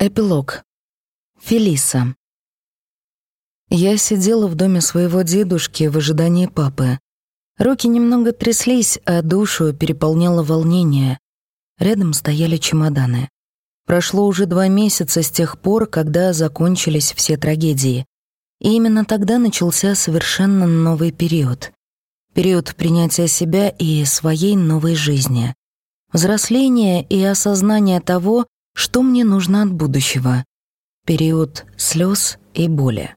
Эпилог. Фелиса. Я сидела в доме своего дедушки в ожидании папы. Руки немного тряслись, а душу переполняло волнение. Рядом стояли чемоданы. Прошло уже два месяца с тех пор, когда закончились все трагедии. И именно тогда начался совершенно новый период. Период принятия себя и своей новой жизни. Взросление и осознание того, что мне нужно от будущего? Период слез и боли.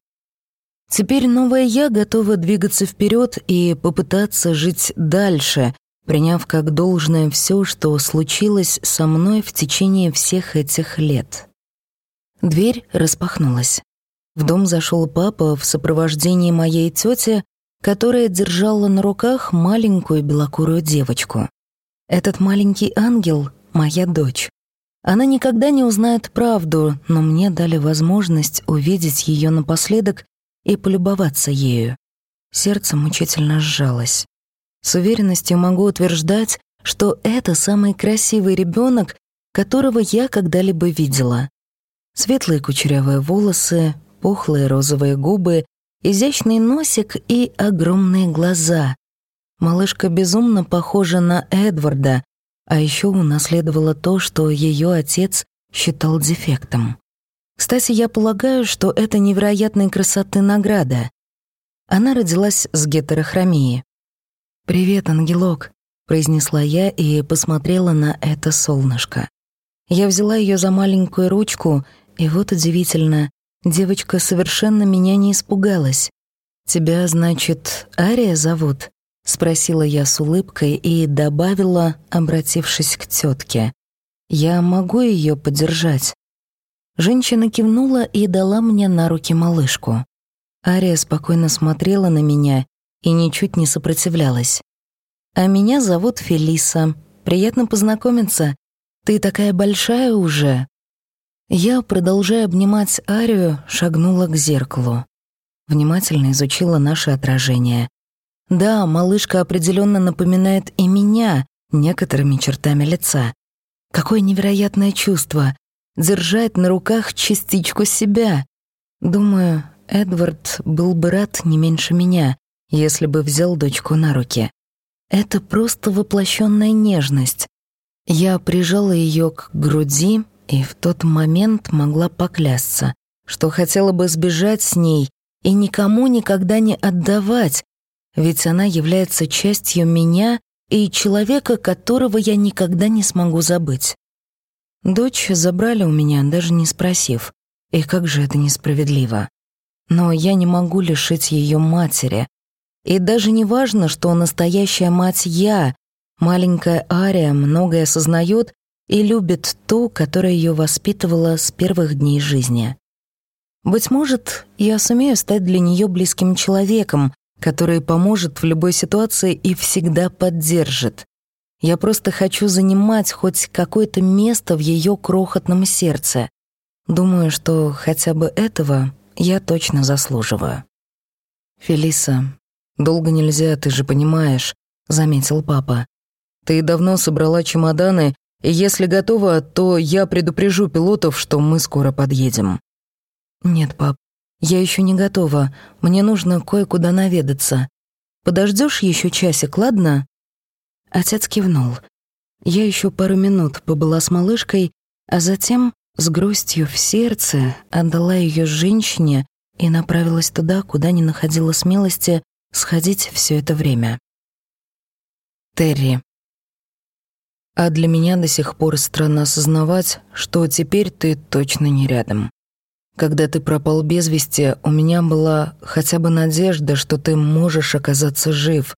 Теперь новая я готова двигаться вперед и попытаться жить дальше, приняв как должное все, что случилось со мной в течение всех этих лет. Дверь распахнулась. В дом зашел папа в сопровождении моей тети, которая держала на руках маленькую белокурую девочку. Этот маленький ангел — моя дочь. Она никогда не узнает правду, но мне дали возможность увидеть ее напоследок и полюбоваться ею. Сердце мучительно сжалось. С уверенностью могу утверждать, что это самый красивый ребенок, которого я когда-либо видела. Светлые кучерявые волосы, пухлые розовые губы, изящный носик и огромные глаза. Малышка безумно похожа на Эдварда, а еще унаследовала то, что ее отец считал дефектом. Кстати, я полагаю, что это невероятной красоты награда. Она родилась с гетерохромией. «Привет, ангелок», — произнесла я и посмотрела на это солнышко. Я взяла ее за маленькую ручку, и вот удивительно, девочка совершенно меня не испугалась. «Тебя, значит, Ария зовут?» — спросила я с улыбкой и добавила, обратившись к тетке. «Я могу ее поддержать?» Женщина кивнула и дала мне на руки малышку. Ария спокойно смотрела на меня и ничуть не сопротивлялась. «А меня зовут Фелиса. Приятно познакомиться. Ты такая большая уже». Я, продолжая обнимать Арию, шагнула к зеркалу. Внимательно изучила наше отражение. Да, малышка определенно напоминает и меня некоторыми чертами лица. Какое невероятное чувство — держать на руках частичку себя. Думаю, Эдвард был бы рад не меньше меня, если бы взял дочку на руки. Это просто воплощенная нежность. Я прижала ее к груди и в тот момент могла поклясться, что хотела бы сбежать с ней и никому никогда не отдавать, ведь она является частью меня и человека, которого я никогда не смогу забыть. Дочь забрали у меня, даже не спросив, и как же это несправедливо. Но я не могу лишить ее матери. И даже не важно, что настоящая мать я, маленькая Ария, многое осознает и любит ту, которая ее воспитывала с первых дней жизни. Быть может, я сумею стать для нее близким человеком, который поможет в любой ситуации и всегда поддержит. Я просто хочу занимать хоть какое-то место в ее крохотном сердце. Думаю, что хотя бы этого я точно заслуживаю. «Фелиса, долго нельзя, ты же понимаешь», — заметил папа. «Ты давно собрала чемоданы, и если готова, то я предупрежу пилотов, что мы скоро подъедем». «Нет, пап, «Я еще не готова. Мне нужно кое-куда наведаться. Подождешь еще часик, ладно?» Отец кивнул. Я еще пару минут побыла с малышкой, а затем с грустью в сердце отдала ее женщине и направилась туда, куда не находила смелости сходить все это время. Терри. А для меня до сих пор странно осознавать, что теперь ты точно не рядом. Когда ты пропал без вести, у меня была хотя бы надежда, что ты можешь оказаться жив.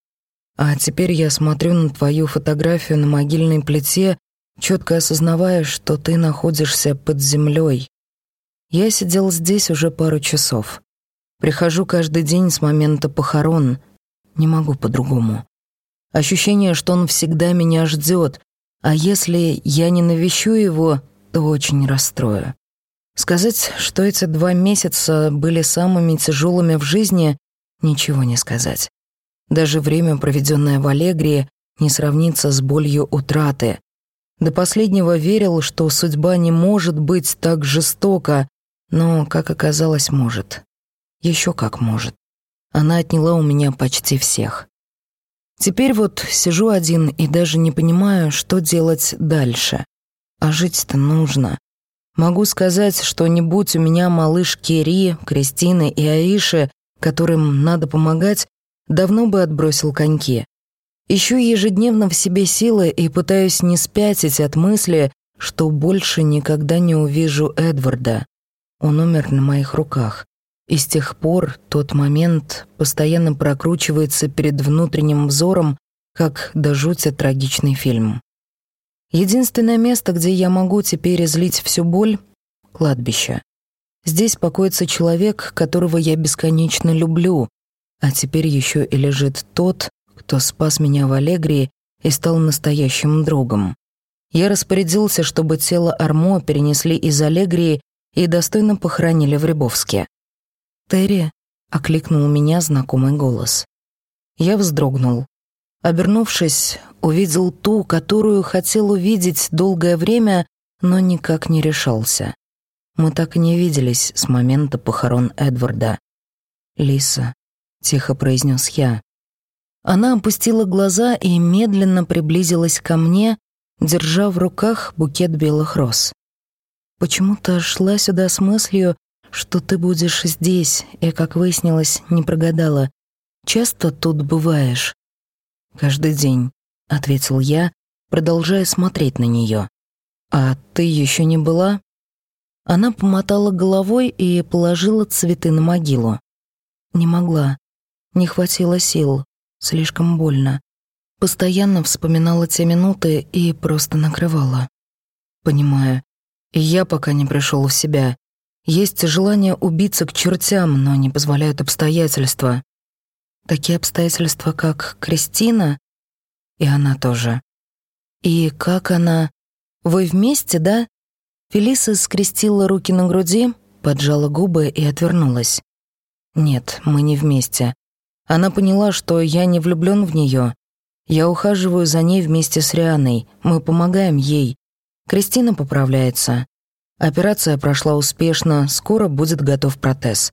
А теперь я смотрю на твою фотографию на могильной плите, четко осознавая, что ты находишься под землей. Я сидел здесь уже пару часов. Прихожу каждый день с момента похорон. Не могу по-другому. Ощущение, что он всегда меня ждет, а если я не навещу его, то очень расстрою. Сказать, что эти два месяца были самыми тяжелыми в жизни, ничего не сказать. Даже время, проведенное в Аллегрии, не сравнится с болью утраты. До последнего верил, что судьба не может быть так жестока, но, как оказалось, может. Еще как может. Она отняла у меня почти всех. Теперь вот сижу один и даже не понимаю, что делать дальше. А жить-то нужно. Могу сказать, что не будь у меня малышки Ри, Кристины и Аиши, которым надо помогать, давно бы отбросил коньки. Ищу ежедневно в себе силы и пытаюсь не спятить от мысли, что больше никогда не увижу Эдварда. Он умер на моих руках. И с тех пор тот момент постоянно прокручивается перед внутренним взором, как до жути трагичный фильм. Единственное место, где я могу теперь излить всю боль — кладбище. Здесь покоится человек, которого я бесконечно люблю, а теперь еще и лежит тот, кто спас меня в Аллегрии и стал настоящим другом. Я распорядился, чтобы тело Армо перенесли из Аллегрии и достойно похоронили в Рябовске. «Терри», — окликнул меня знакомый голос. Я вздрогнул. Обернувшись, увидел ту, которую хотел увидеть долгое время, но никак не решался. Мы так и не виделись с момента похорон Эдварда. «Лиса», — тихо произнес я. Она опустила глаза и медленно приблизилась ко мне, держа в руках букет белых роз. Почему-то шла сюда с мыслью, что ты будешь здесь, и, как выяснилось, не прогадала. Часто тут бываешь?» «Каждый день», — ответил я, продолжая смотреть на нее. «А ты еще не была?» Она помотала головой и положила цветы на могилу. Не могла. Не хватило сил. Слишком больно. Постоянно вспоминала те минуты и просто накрывала. Понимаю. Я пока не пришел в себя. Есть желание убиться к чертям, но не позволяют обстоятельства. Такие обстоятельства, как Кристина, и она тоже. И как она... Вы вместе, да? Фелиса скрестила руки на груди, поджала губы и отвернулась. Нет, мы не вместе. Она поняла, что я не влюблен в нее. Я ухаживаю за ней вместе с Рианой, мы помогаем ей. Кристина поправляется. Операция прошла успешно, скоро будет готов протез.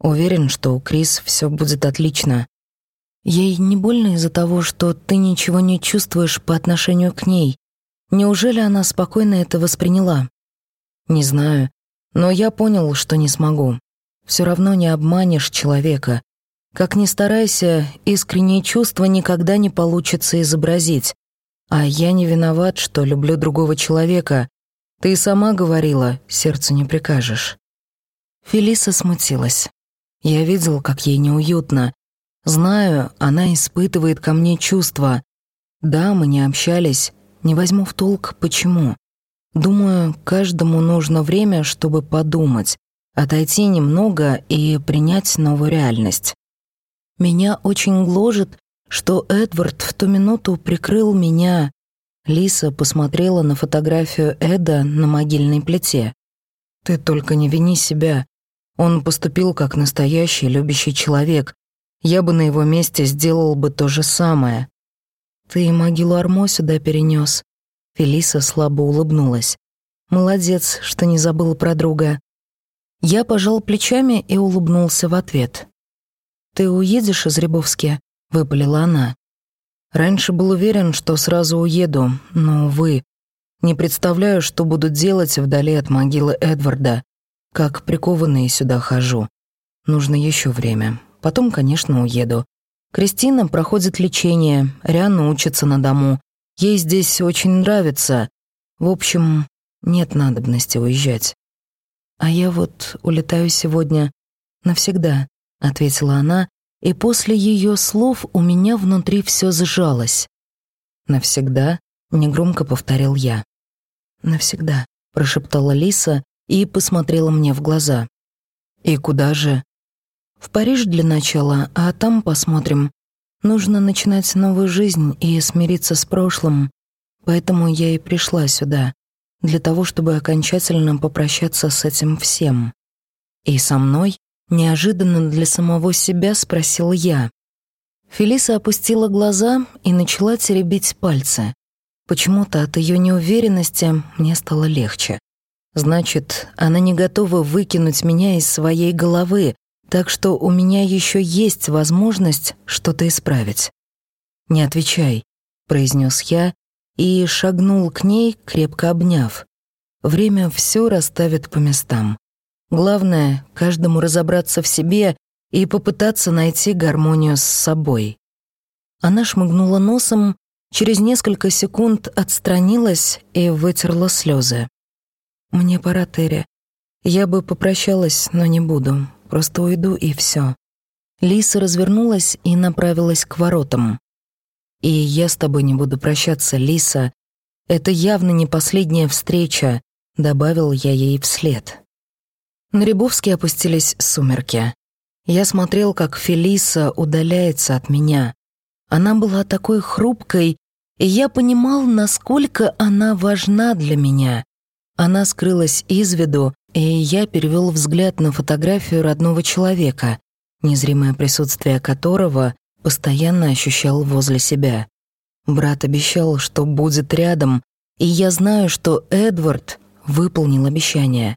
Уверен, что у Крис все будет отлично. Ей не больно из-за того, что ты ничего не чувствуешь по отношению к ней. Неужели она спокойно это восприняла? Не знаю, но я понял, что не смогу. Все равно не обманешь человека. Как ни старайся, искренние чувства никогда не получится изобразить. А я не виноват, что люблю другого человека, ты сама говорила, сердцу не прикажешь». Фелиса смутилась. Я видел, как ей неуютно. Знаю, она испытывает ко мне чувства. Да, мы не общались, не возьму в толк, почему. Думаю, каждому нужно время, чтобы подумать, отойти немного и принять новую реальность. Меня очень гложет, что Эдвард в ту минуту прикрыл меня, Лиса посмотрела на фотографию Эда на могильной плите. «Ты только не вини себя. Он поступил как настоящий любящий человек. Я бы на его месте сделал бы то же самое». «Ты могилу Армо сюда перенес. Фелиса слабо улыбнулась. «Молодец, что не забыла про друга». Я пожал плечами и улыбнулся в ответ. «Ты уедешь из Рябовски?» — выпалила она. Раньше был уверен, что сразу уеду, но, увы, не представляю, что буду делать вдали от могилы Эдварда. Как прикованный сюда хожу. Нужно еще время. Потом, конечно, уеду. Кристина проходит лечение, Риана учится на дому. Ей здесь очень нравится. В общем, нет надобности уезжать. А я вот улетаю сегодня навсегда, ответила она и после ее слов у меня внутри все сжалось. «Навсегда?» — негромко повторил я. «Навсегда», — прошептала Лиса и посмотрела мне в глаза. «И куда же?» «В Париж для начала, а там посмотрим. Нужно начинать новую жизнь и смириться с прошлым. Поэтому я и пришла сюда, для того, чтобы окончательно попрощаться с этим всем. И со мной Неожиданно для самого себя спросил я. Фелиса опустила глаза и начала теребить пальцы. Почему-то от ее неуверенности мне стало легче. Значит, она не готова выкинуть меня из своей головы, так что у меня еще есть возможность что-то исправить. «Не отвечай», — произнес я и шагнул к ней, крепко обняв. Время все расставит по местам. Главное, каждому разобраться в себе и попытаться найти гармонию с собой. Она шмыгнула носом, через несколько секунд отстранилась и вытерла слезы. «Мне пора, Терри. Я бы попрощалась, но не буду. Просто уйду и все. Лиса развернулась и направилась к воротам. «И я с тобой не буду прощаться, Лиса. Это явно не последняя встреча», — добавил я ей вслед. На Рябовске опустились сумерки. Я смотрел, как Фелиса удаляется от меня. Она была такой хрупкой, и я понимал, насколько она важна для меня. Она скрылась из виду, и я перевел взгляд на фотографию родного человека, незримое присутствие которого постоянно ощущал возле себя. Брат обещал, что будет рядом, и я знаю, что Эдвард выполнил обещание.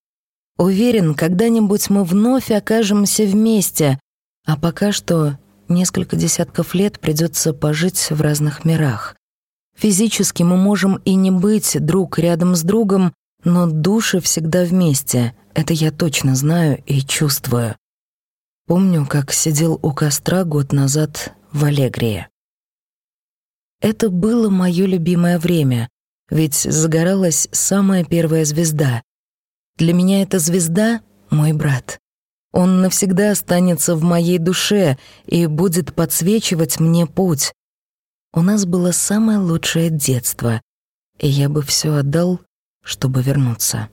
Уверен, когда-нибудь мы вновь окажемся вместе, а пока что несколько десятков лет придется пожить в разных мирах. Физически мы можем и не быть друг рядом с другом, но души всегда вместе, это я точно знаю и чувствую. Помню, как сидел у костра год назад в Аллегрии. Это было мое любимое время, ведь загоралась самая первая звезда. Для меня эта звезда — мой брат. Он навсегда останется в моей душе и будет подсвечивать мне путь. У нас было самое лучшее детство, и я бы все отдал, чтобы вернуться.